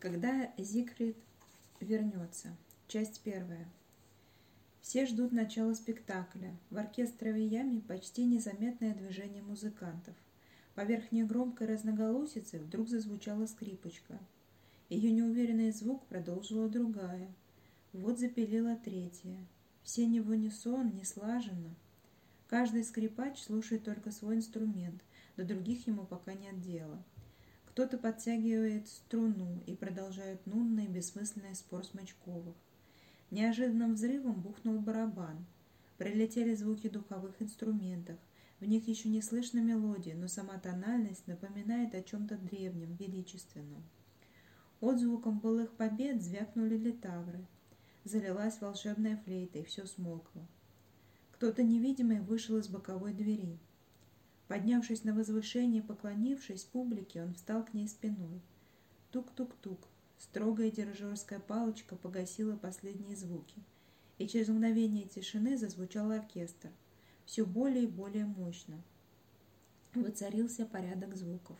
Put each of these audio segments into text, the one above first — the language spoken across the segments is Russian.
Когда Зигфрид вернется. Часть первая. Все ждут начала спектакля. В оркестровой яме почти незаметное движение музыкантов. Поверх негромкой разноголосицы вдруг зазвучала скрипочка. Ее неуверенный звук продолжила другая. Вот запилила третья. Все не в унисон, не слаженно. Каждый скрипач слушает только свой инструмент, до других ему пока нет дела. Кто-то подтягивает струну и продолжает нудный бессмысленный спор Смычковых. Неожиданным взрывом бухнул барабан. Прилетели звуки духовых инструментов. В них еще не слышно мелодии, но сама тональность напоминает о чем-то древнем, величественном. Отзвуком былых побед звякнули литавры. Залилась волшебная флейта, и все смолкло. Кто-то невидимый вышел из боковой двери. Поднявшись на возвышение, поклонившись публике, он встал к ней спиной. Тук-тук-тук. Строгая дирижерская палочка погасила последние звуки. И через мгновение тишины зазвучал оркестр. Все более и более мощно. Воцарился порядок звуков.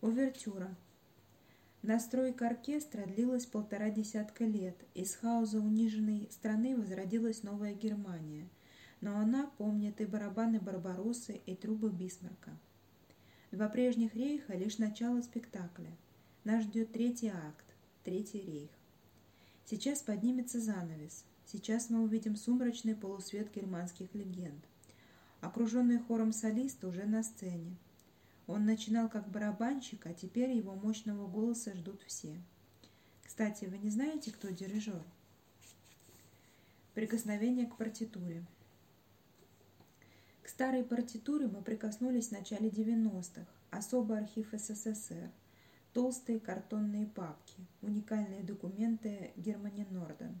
Увертюра. Настройка оркестра длилась полтора десятка лет. Из хаоса униженной страны возродилась новая Германия – но она помнит и барабаны Барбароссы, и трубы Бисмарка. Два прежних рейха – лишь начало спектакля. Нас ждет третий акт, третий рейх. Сейчас поднимется занавес. Сейчас мы увидим сумрачный полусвет германских легенд. Окруженный хором солиста уже на сцене. Он начинал как барабанщик, а теперь его мощного голоса ждут все. Кстати, вы не знаете, кто дирижер? Прикосновение к партитуре. К старой партитуре мы прикоснулись в начале 90-х. Особый архив СССР. Толстые картонные папки. Уникальные документы Германи Норден.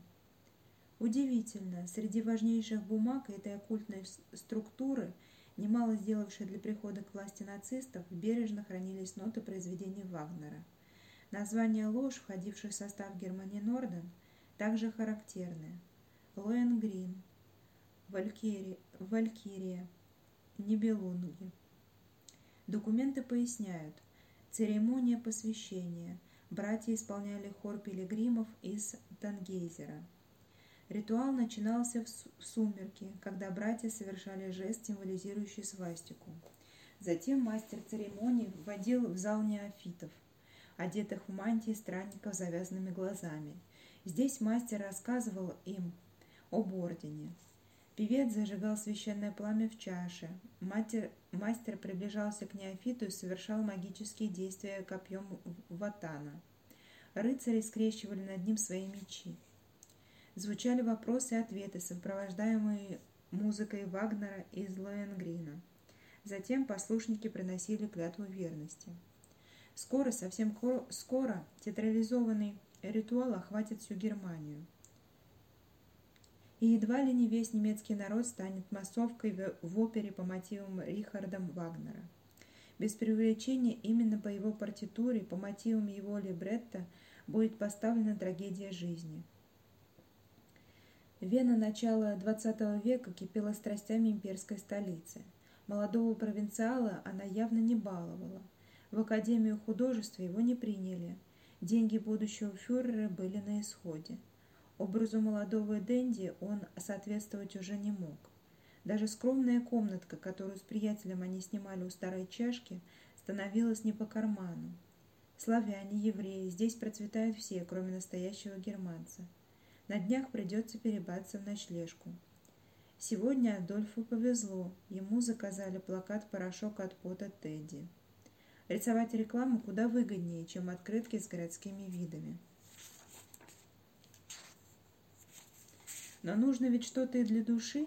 Удивительно, среди важнейших бумаг этой оккультной структуры, немало сделавшей для прихода к власти нацистов, бережно хранились ноты произведений Вагнера. Названия ложь, входивших в состав Германи Норден, также характерны. Лоенгрин, Валькирия, Валькирия Нибелунги. Документы поясняют. Церемония посвящения. Братья исполняли хор пилигримов из Тангейзера. Ритуал начинался в сумерки, когда братья совершали жест, символизирующий свастику. Затем мастер церемонии вводил в зал неофитов, одетых в мантии странников с завязанными глазами. Здесь мастер рассказывал им об ордене, Певец зажигал священное пламя в чаше. Матер, мастер приближался к неофиту и совершал магические действия копьем ватана. Рыцари скрещивали над ним свои мечи. Звучали вопросы и ответы, сопровождаемые музыкой Вагнера из Лоенгрина. Затем послушники приносили клятву верности. Скоро, совсем скоро, театрализованный ритуал охватит всю Германию – и едва ли не весь немецкий народ станет массовкой в опере по мотивам Рихарда Вагнера. Без преувеличения именно по его партитуре, по мотивам его либретто будет поставлена трагедия жизни. Вена начала XX века кипела страстями имперской столицы. Молодого провинциала она явно не баловала. В Академию художества его не приняли. Деньги будущего фюрера были на исходе. Образу молодого Дэнди он соответствовать уже не мог. Даже скромная комнатка, которую с приятелем они снимали у старой чашки, становилась не по карману. Славяне, евреи, здесь процветают все, кроме настоящего германца. На днях придется перебаться в ночлежку. Сегодня Адольфу повезло, ему заказали плакат «Порошок от пота Тедди». Рисовать рекламу куда выгоднее, чем открытки с городскими видами. Но нужно ведь что-то и для души.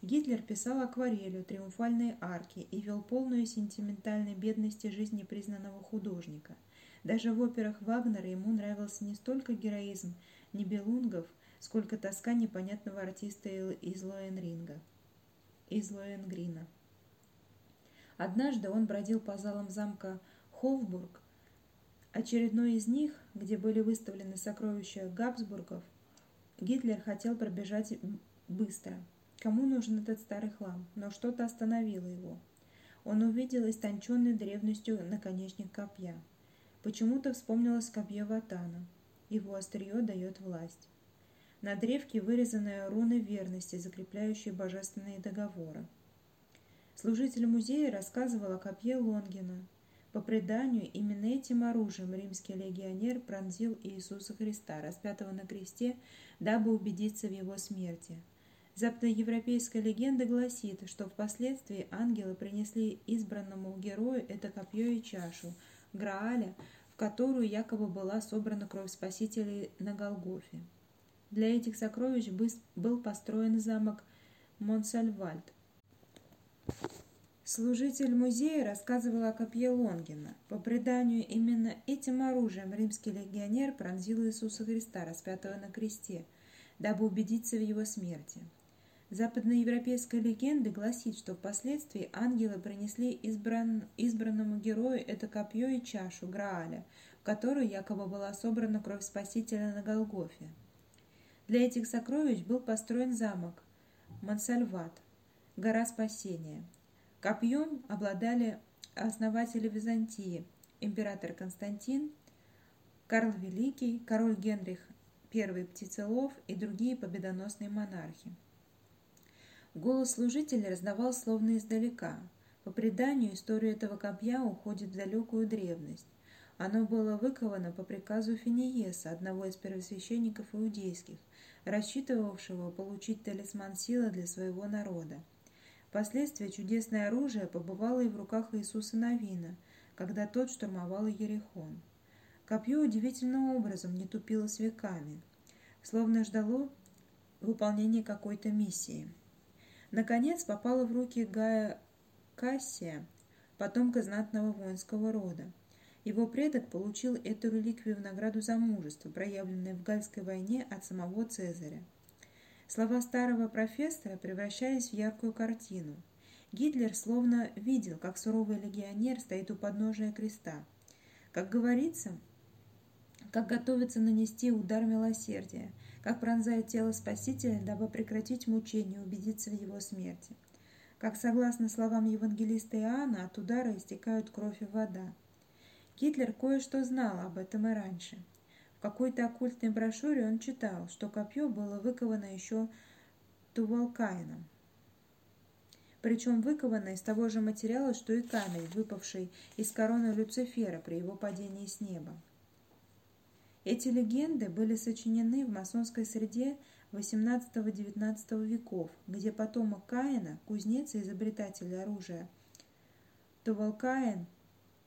Гитлер писал акварелью триумфальные арки и вел полную сентиментальной бедности жизни признанного художника. Даже в операх Вагнера ему нравился не столько героизм Нибелунгов, сколько тоска непонятного артиста из Лоенринга, из Лоенгрина. Однажды он бродил по залам замка Хофбург. Очередной из них, где были выставлены сокровища Габсбургов, Гитлер хотел пробежать быстро. Кому нужен этот старый хлам? Но что-то остановило его. Он увидел истонченный древностью наконечник копья. Почему-то вспомнилось копье Ватана. Его острие дает власть. На древке вырезаны руны верности, закрепляющие божественные договоры. Служитель музея рассказывал о копье Лонгина. По преданию, именно этим оружием римский легионер пронзил Иисуса Христа, распятого на кресте, дабы убедиться в его смерти. Западноевропейская легенда гласит, что впоследствии ангелы принесли избранному герою это копье и чашу, Грааля, в которую якобы была собрана кровь Спасителя на Голгофе. Для этих сокровищ был построен замок Монсальвальд. Служитель музея рассказывал о копье Лонгина. По преданию, именно этим оружием римский легионер пронзил Иисуса Христа, распятого на кресте, дабы убедиться в его смерти. Западноевропейская легенда гласит, что впоследствии ангелы принесли избран... избранному герою это копье и чашу Грааля, в которую якобы была собрана кровь Спасителя на Голгофе. Для этих сокровищ был построен замок Мансальват, гора спасения. Копьем обладали основатели Византии, император Константин, Карл Великий, король Генрих I Птицелов и другие победоносные монархи. Голос служителя раздавал словно издалека. По преданию, история этого копья уходит в далекую древность. Оно было выковано по приказу Финиеса, одного из первосвященников иудейских, рассчитывавшего получить талисман силы для своего народа. Впоследствии чудесное оружие побывало и в руках Иисуса Навина, когда тот штурмовал Ерехон. Копье удивительным образом не тупило с веками, словно ждало выполнения какой-то миссии. Наконец попало в руки Гая Кассия, потомка знатного воинского рода. Его предок получил эту реликвию в награду за мужество, проявленное в Гальской войне от самого Цезаря. Слова старого профессора превращались в яркую картину. Гитлер словно видел, как суровый легионер стоит у подножия креста. Как говорится, как готовится нанести удар милосердия – как пронзает тело Спасителя, дабы прекратить мучение и убедиться в его смерти. Как, согласно словам евангелиста Иоанна, от удара истекают кровь и вода. Гитлер кое-что знал об этом и раньше. Какой-то оккультной брошюре он читал, что копье было выковано еще Тувалкаином. Причем выковано из того же материала, что и камень, выпавший из короны Люцифера при его падении с неба. Эти легенды были сочинены в масонской среде XVIII-XIX веков, где потомок Каина, кузнец и изобретатель оружия, Тувал Каин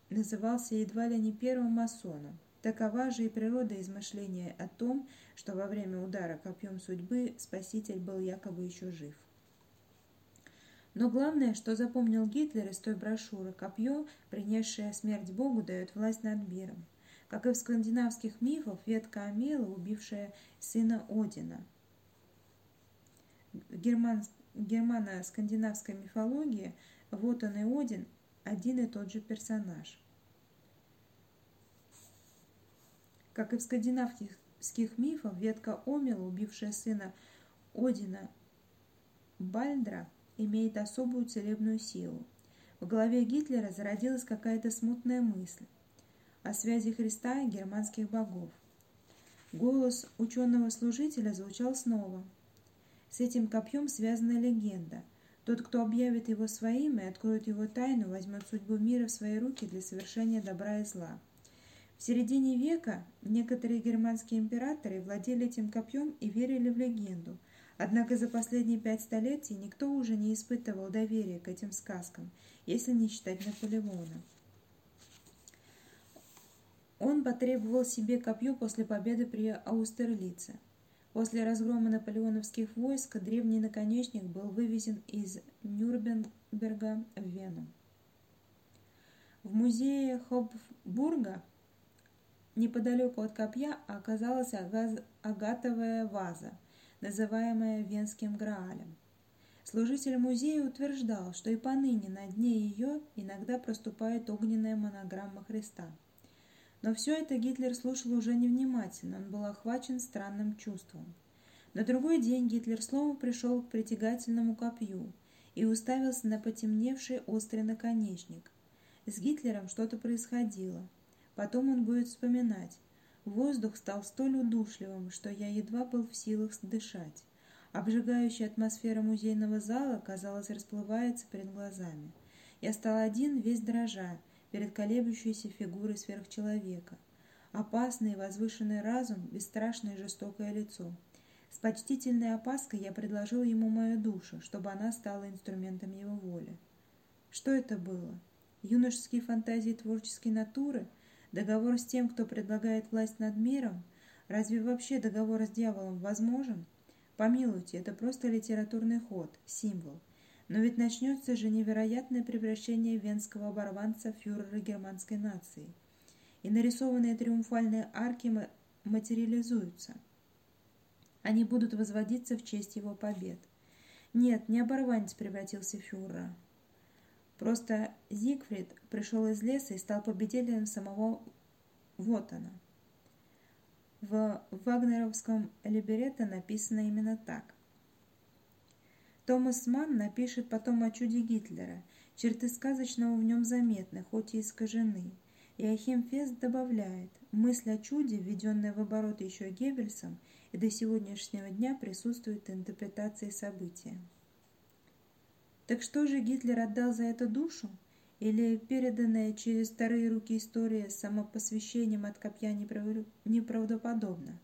назывался едва ли не первым масоном. Такова же и природа измышления о том, что во время удара копьем судьбы Спаситель был якобы еще жив. Но главное, что запомнил Гитлер из той брошюры, копье, принесшее смерть Богу, дает власть над миром. Как и в скандинавских мифах, ветка Амела, убившая сына Одина. В герман... германо-скандинавской мифологии вот он и Один один и тот же персонаж. Как и в скандинавских мифах, ветка Омела, убившая сына Одина Бальдра, имеет особую целебную силу. В голове Гитлера зародилась какая-то смутная мысль о связи Христа и германских богов. Голос ученого-служителя звучал снова. С этим копьем связана легенда. Тот, кто объявит его своим и откроет его тайну, возьмет судьбу мира в свои руки для совершения добра и зла. В середине века некоторые германские императоры владели этим копьем и верили в легенду. Однако за последние пять столетий никто уже не испытывал доверия к этим сказкам, если не считать Наполеона. Он потребовал себе копье после победы при Аустерлице. После разгрома наполеоновских войск древний наконечник был вывезен из Нюрнберга в Вену. В музее Хопфбурга неподалеку от копья оказалась агатовая ваза, называемая Венским Граалем. Служитель музея утверждал, что и поныне на дне ее иногда проступает огненная монограмма Христа – но все это Гитлер слушал уже невнимательно, он был охвачен странным чувством. На другой день Гитлер снова пришел к притягательному копью и уставился на потемневший острый наконечник. С Гитлером что-то происходило. Потом он будет вспоминать. Воздух стал столь удушливым, что я едва был в силах дышать. Обжигающая атмосфера музейного зала, казалось, расплывается перед глазами. Я стал один, весь дрожа, перед колеблющейся фигурой сверхчеловека. Опасный и возвышенный разум, бесстрашное и жестокое лицо. С почтительной опаской я предложил ему мою душу, чтобы она стала инструментом его воли. Что это было? Юношеские фантазии творческой натуры? Договор с тем, кто предлагает власть над миром? Разве вообще договор с дьяволом возможен? Помилуйте, это просто литературный ход, символ. Но ведь начнется же невероятное превращение венского оборванца в фюрера германской нации. И нарисованные триумфальные арки материализуются. Они будут возводиться в честь его побед. Нет, не оборванец превратился в фюрера. Просто Зигфрид пришел из леса и стал победителем самого Вотана. В вагнеровском либерете написано именно так. Томас Манн напишет потом о чуде Гитлера. Черты сказочного в нем заметны, хоть и искажены. И Ахим Фест добавляет, мысль о чуде, введенная в оборот еще Геббельсом, и до сегодняшнего дня присутствует в интерпретации события. Так что же Гитлер отдал за это душу? или переданная через вторые руки история с самопосвящением от копья неправдоподобна.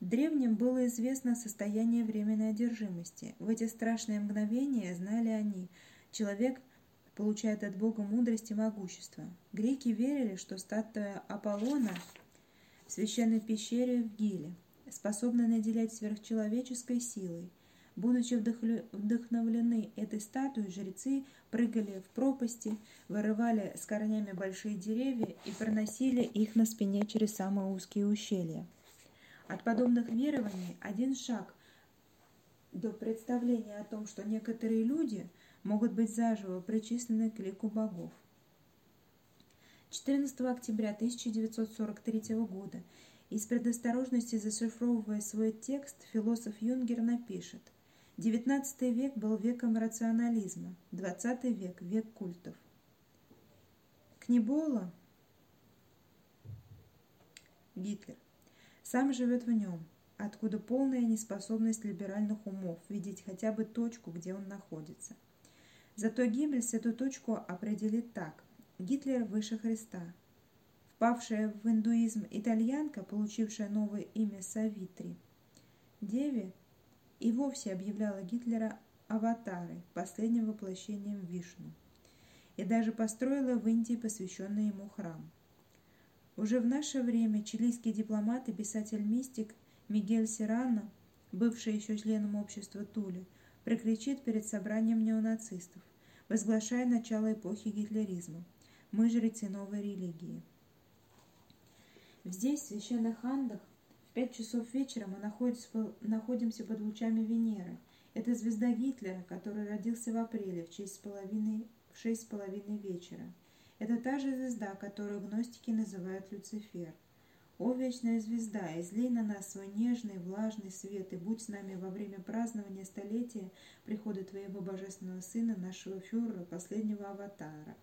Древним было известно состояние временной одержимости. В эти страшные мгновения знали они, человек получает от Бога мудрость и могущество. Греки верили, что статуя Аполлона в священной пещере в Гиле способна наделять сверхчеловеческой силой – Будучи вдохновлены этой статуей, жрецы прыгали в пропасти, вырывали с корнями большие деревья и проносили их на спине через самые узкие ущелья. От подобных верований один шаг до представления о том, что некоторые люди могут быть заживо причислены к лику богов. 14 октября 1943 года из предосторожности зашифровывая свой текст, философ Юнгер напишет – XIX век был веком рационализма, XX век – век культов. Книбола, Гитлер, сам живет в нем, откуда полная неспособность либеральных умов видеть хотя бы точку, где он находится. Зато Гиббельс эту точку определит так. Гитлер выше Христа. Впавшая в индуизм итальянка, получившая новое имя Савитри. Деви – и вовсе объявляла Гитлера аватарой, последним воплощением Вишну, и даже построила в Индии посвященный ему храм. Уже в наше время чилийский дипломат и писатель-мистик Мигель Сирано, бывший еще членом общества Тули, прокричит перед собранием неонацистов, возглашая начало эпохи гитлеризма. Мы жрецы новой религии. Здесь, в священных Андах, пять часов вечера мы находимся под лучами Венеры. Это звезда Гитлера, который родился в апреле в, честь с половиной, в шесть с половиной вечера. Это та же звезда, которую гностики называют Люцифер. О, вечная звезда, излей на нас свой нежный, влажный свет, и будь с нами во время празднования столетия прихода Твоего Божественного Сына, нашего фюрера, последнего аватара.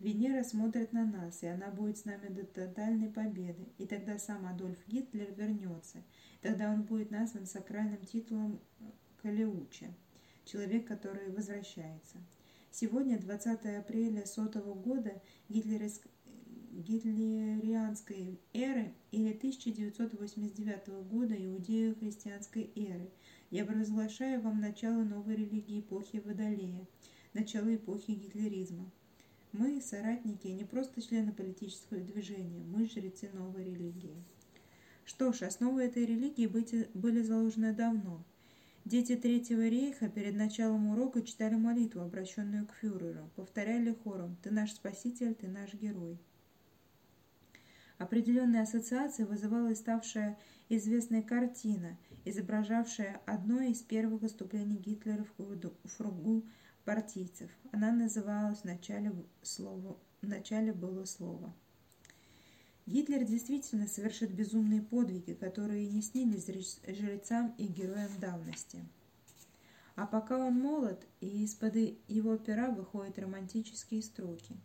Венера смотрит на нас, и она будет с нами до тотальной победы. И тогда сам Адольф Гитлер вернется. Тогда он будет назван сакральным титулом Калеуча, человек, который возвращается. Сегодня, 20 апреля сотого года гитлериск... гитлерианской эры или 1989 года иудео-христианской эры, я провозглашаю вам начало новой религии эпохи Водолея, начало эпохи гитлеризма. Мы соратники, не просто члены политического движения, мы жрецы новой религии. Что ж, основы этой религии были заложены давно. Дети Третьего рейха перед началом урока читали молитву, обращенную к фюреру, повторяли хором «Ты наш спаситель, ты наш герой». Определенные ассоциации вызывала и ставшая известная картина, изображавшая одно из первых выступлений Гитлера в кругу партийцев. Она называлась в начале, слово, в начале было слово. Гитлер действительно совершит безумные подвиги, которые не снились жрецам и героям давности. А пока он молод, и из-под его пера выходят романтические строки.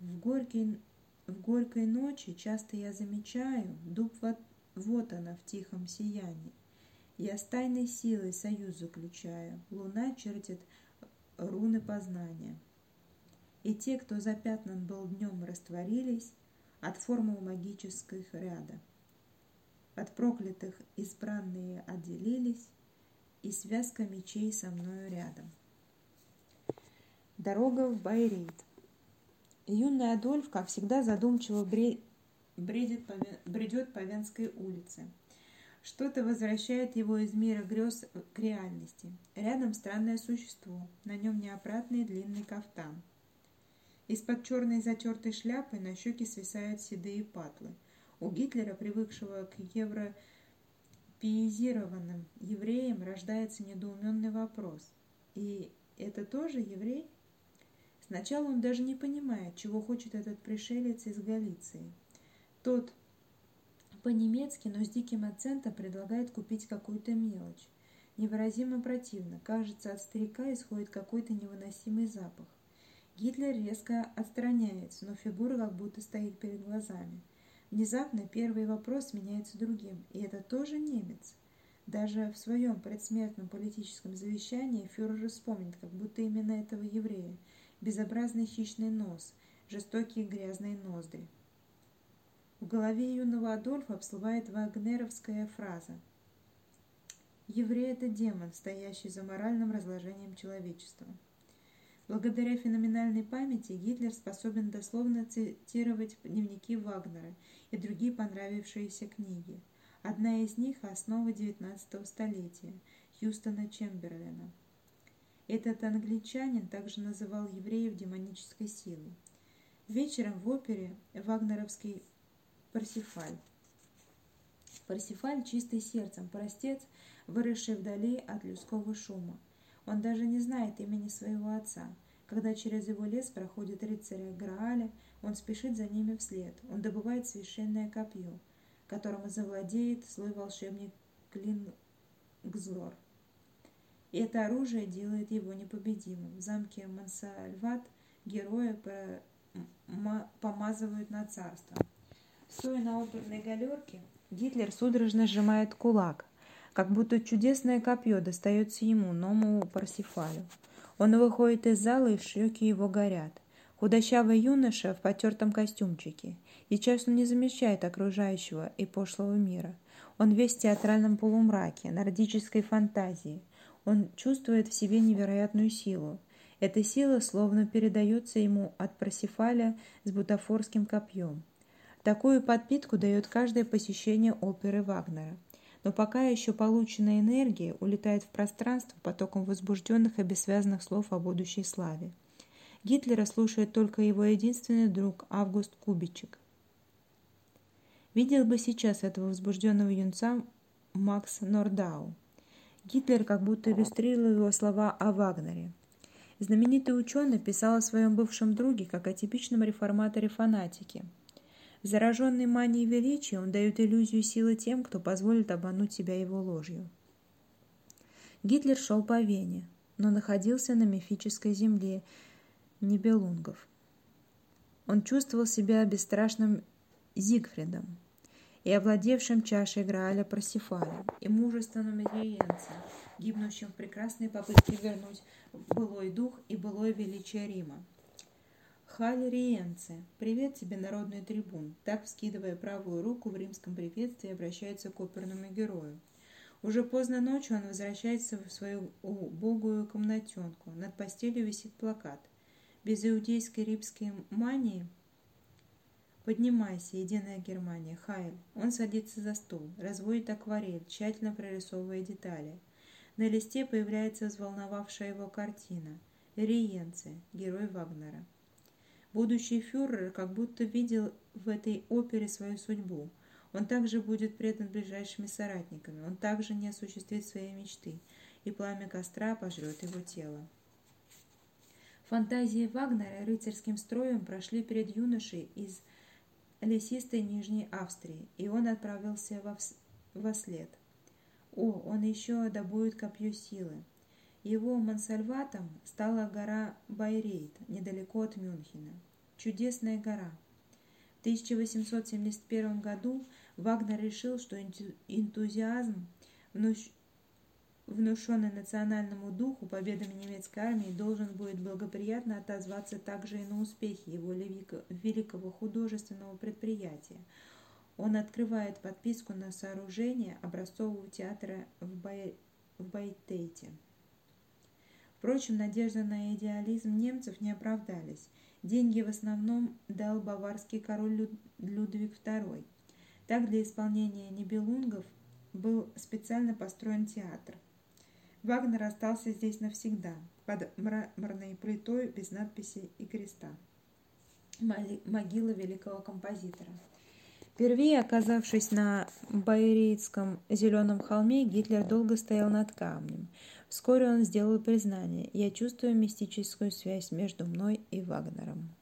В горький в горькой ночи часто я замечаю, дуб вот, вот она в тихом сиянии. Я с тайной силой союз заключаю, луна чертит руны познания. И те, кто запятнан был днем, растворились от формул магических ряда. От проклятых избранные отделились, и связка мечей со мною рядом. Дорога в Байрейт. Юный Адольф, как всегда, задумчиво бредит по, бредет по Венской улице. Что-то возвращает его из мира грез к реальности. Рядом странное существо, на нем неопрятный длинный кафтан. Из-под черной затертой шляпы на щеки свисают седые патлы. У Гитлера, привыкшего к европеизированным евреям, рождается недоуменный вопрос. И это тоже еврей? Сначала он даже не понимает, чего хочет этот пришелец из Галиции. Тот по-немецки, но с диким акцентом предлагает купить какую-то мелочь. Невыразимо противно. Кажется, от старика исходит какой-то невыносимый запах. Гитлер резко отстраняется, но фигура как будто стоит перед глазами. Внезапно первый вопрос меняется другим, и это тоже немец. Даже в своем предсмертном политическом завещании фюрер вспомнит, как будто именно этого еврея – безобразный хищный нос, жестокие грязные ноздри. В голове юного Адольфа всплывает вагнеровская фраза «Еврей – это демон, стоящий за моральным разложением человечества». Благодаря феноменальной памяти Гитлер способен дословно цитировать дневники Вагнера и другие понравившиеся книги. Одна из них – «Основа XIX столетия» Хьюстона Чемберлена – этот англичанин также называл евреев демонической силой. Вечером в опере вагнеровский Парсифаль. Парсифаль чистый сердцем, простец, выросший вдали от людского шума. Он даже не знает имени своего отца. Когда через его лес проходит рыцаря Грааля, он спешит за ними вслед. Он добывает священное копье, которым завладеет злой волшебник Клингзлор. И это оружие делает его непобедимым. В замке Мансальват героя помазывают на царство. Стоя на оперной галерке, Гитлер судорожно сжимает кулак, как будто чудесное копье достается ему, новому Парсифалю. Он выходит из зала, и щеки его горят. Худощавый юноша в потертом костюмчике. И он не замечает окружающего и пошлого мира. Он весь в театральном полумраке, нордической фантазии – он чувствует в себе невероятную силу. Эта сила словно передается ему от Парсифаля с бутафорским копьем. Такую подпитку дает каждое посещение оперы Вагнера. Но пока еще полученная энергия улетает в пространство потоком возбужденных и бессвязных слов о будущей славе. Гитлера слушает только его единственный друг Август Кубичек. Видел бы сейчас этого возбужденного юнца Макс Нордау. Гитлер как будто иллюстрировал его слова о Вагнере. Знаменитый ученый писал о своем бывшем друге как о типичном реформаторе-фанатике. Зараженный манией величия, он дает иллюзию силы тем, кто позволит обмануть себя его ложью. Гитлер шел по Вене, но находился на мифической земле Нибелунгов. Он чувствовал себя бесстрашным Зигфридом, и овладевшим чашей Грааля Парсифалем, и мужественным Ириенцем, гибнущим в прекрасной попытке вернуть былой дух и былое величие Рима. Халь Риенце, привет тебе, народный трибун, так, вскидывая правую руку в римском приветствии, обращается к оперному герою. Уже поздно ночью он возвращается в свою убогую комнатенку. Над постелью висит плакат. Без иудейской римской мании – «Поднимайся, единая Германия, Хайль». Он садится за стол, разводит акварель, тщательно прорисовывая детали. На листе появляется взволновавшая его картина. Риенце, герой Вагнера. Будущий фюрер как будто видел в этой опере свою судьбу. Он также будет предан ближайшими соратниками, он также не осуществит своей мечты, и пламя костра пожрет его тело. Фантазии Вагнера рыцарским строем прошли перед юношей из лесистой Нижней Австрии, и он отправился во, во след. О, он еще добудет копье силы. Его мансальватом стала гора Байрейт, недалеко от Мюнхена. Чудесная гора. 1871 году Вагнер решил, что энтузиазм, внушенный национальному духу победами немецкой армии, должен будет благоприятно отозваться также и на успехи его великого художественного предприятия. Он открывает подписку на сооружение образцового театра в, Бай... в Байтейте. Впрочем, надежды на идеализм немцев не оправдались. Деньги в основном дал баварский король Людвиг II. Так для исполнения «Нибелунгов» был специально построен театр. Вагнер остался здесь навсегда, под мраморной плитой без надписи и креста. Могила великого композитора. Впервые оказавшись на Байрийском зеленом холме, Гитлер долго стоял над камнем. Вскоре он сделал признание «Я чувствую мистическую связь между мной и Вагнером».